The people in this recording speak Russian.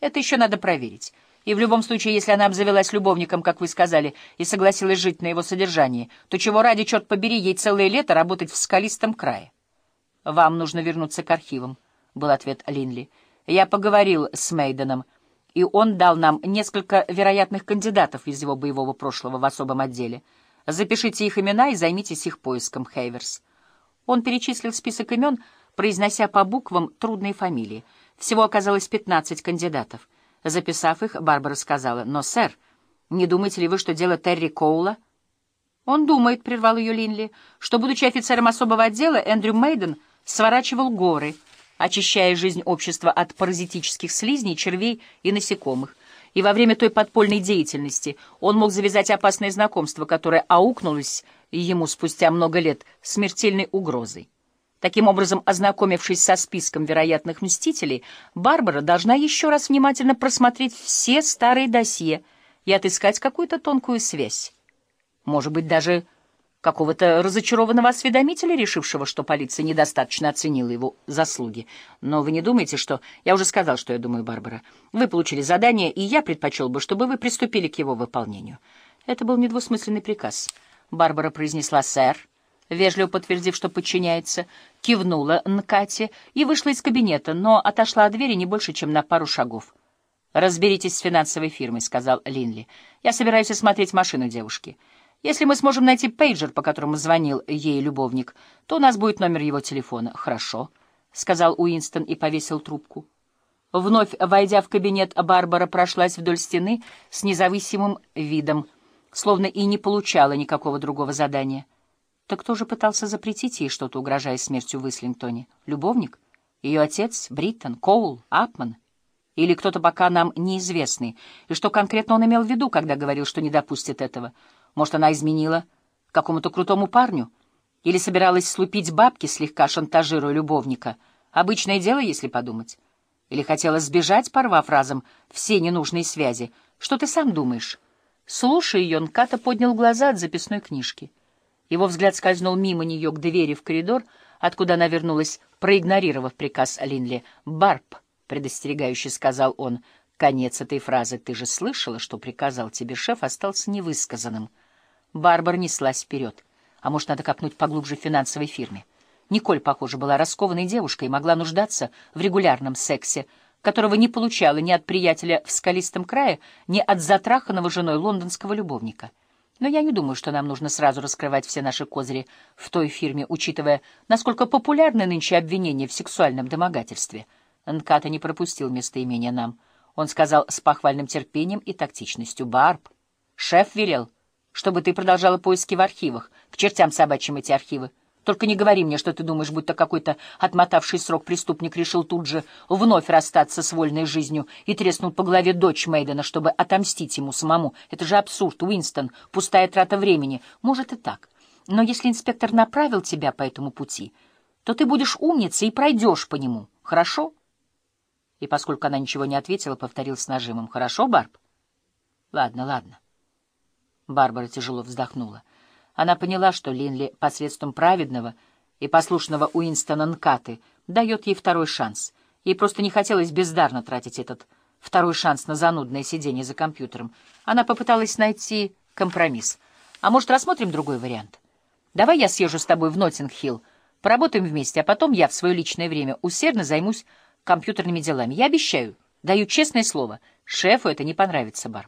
Это еще надо проверить. И в любом случае, если она обзавелась любовником, как вы сказали, и согласилась жить на его содержании, то чего ради, черт побери, ей целое лето работать в скалистом крае? «Вам нужно вернуться к архивам», — был ответ Линли. «Я поговорил с Мейденом, и он дал нам несколько вероятных кандидатов из его боевого прошлого в особом отделе. Запишите их имена и займитесь их поиском, Хейверс». Он перечислил список имен, произнося по буквам трудные фамилии. Всего оказалось пятнадцать кандидатов. Записав их, Барбара сказала, «Но, сэр, не думаете ли вы, что дело Терри Коула?» «Он думает», — прервал ее Линли, «что, будучи офицером особого отдела, Эндрю Мейден сворачивал горы, очищая жизнь общества от паразитических слизней, червей и насекомых. И во время той подпольной деятельности он мог завязать опасное знакомство, которое аукнулось ему спустя много лет смертельной угрозой. Таким образом, ознакомившись со списком вероятных мстителей, Барбара должна еще раз внимательно просмотреть все старые досье и отыскать какую-то тонкую связь. Может быть, даже какого-то разочарованного осведомителя, решившего, что полиция недостаточно оценила его заслуги. Но вы не думаете, что... Я уже сказал, что я думаю, Барбара. Вы получили задание, и я предпочел бы, чтобы вы приступили к его выполнению. Это был недвусмысленный приказ. Барбара произнесла «сэр», вежливо подтвердив, что подчиняется, кивнула Нкате и вышла из кабинета, но отошла от двери не больше, чем на пару шагов. «Разберитесь с финансовой фирмой», — сказал Линли. «Я собираюсь осмотреть машину девушки. Если мы сможем найти пейджер, по которому звонил ей любовник, то у нас будет номер его телефона». «Хорошо», — сказал Уинстон и повесил трубку. Вновь войдя в кабинет, Барбара прошлась вдоль стены с независимым видом, словно и не получала никакого другого задания. Так кто же пытался запретить ей что-то, угрожая смертью в Ислингтоне? Любовник? Ее отец? Бриттон? Коул? Апман? Или кто-то пока нам неизвестный? И что конкретно он имел в виду, когда говорил, что не допустит этого? Может, она изменила какому-то крутому парню? Или собиралась слупить бабки, слегка шантажируя любовника? Обычное дело, если подумать. Или хотела сбежать, порвав разом все ненужные связи? Что ты сам думаешь? Слушая ее, Нката поднял глаза от записной книжки. Его взгляд скользнул мимо нее к двери в коридор, откуда она вернулась, проигнорировав приказ Линли. «Барб», — предостерегающе сказал он, — конец этой фразы. «Ты же слышала, что приказал тебе шеф, остался невысказанным». Барбара неслась вперед. А может, надо копнуть поглубже в финансовой фирме? Николь, похоже, была раскованной девушкой и могла нуждаться в регулярном сексе, которого не получала ни от приятеля в скалистом крае, ни от затраханного женой лондонского любовника. Но я не думаю, что нам нужно сразу раскрывать все наши козыри в той фирме, учитывая, насколько популярны нынче обвинения в сексуальном домогательстве. Нката не пропустил местоимения нам. Он сказал с похвальным терпением и тактичностью. «Барб, шеф велел, чтобы ты продолжала поиски в архивах. К чертям собачьим эти архивы. Только не говори мне, что ты думаешь, будто какой-то отмотавший срок преступник решил тут же вновь расстаться с вольной жизнью и треснул по голове дочь Мейдена, чтобы отомстить ему самому. Это же абсурд, Уинстон, пустая трата времени. Может и так. Но если инспектор направил тебя по этому пути, то ты будешь умницей и пройдешь по нему. Хорошо? И поскольку она ничего не ответила, повторил с нажимом. Хорошо, Барб? Ладно, ладно. Барбара тяжело вздохнула. Она поняла, что Линли посредством праведного и послушного Уинстона Нкаты дает ей второй шанс. Ей просто не хотелось бездарно тратить этот второй шанс на занудное сидение за компьютером. Она попыталась найти компромисс. А может, рассмотрим другой вариант? Давай я съезжу с тобой в Ноттинг-Хилл, поработаем вместе, а потом я в свое личное время усердно займусь компьютерными делами. Я обещаю, даю честное слово, шефу это не понравится, Барб.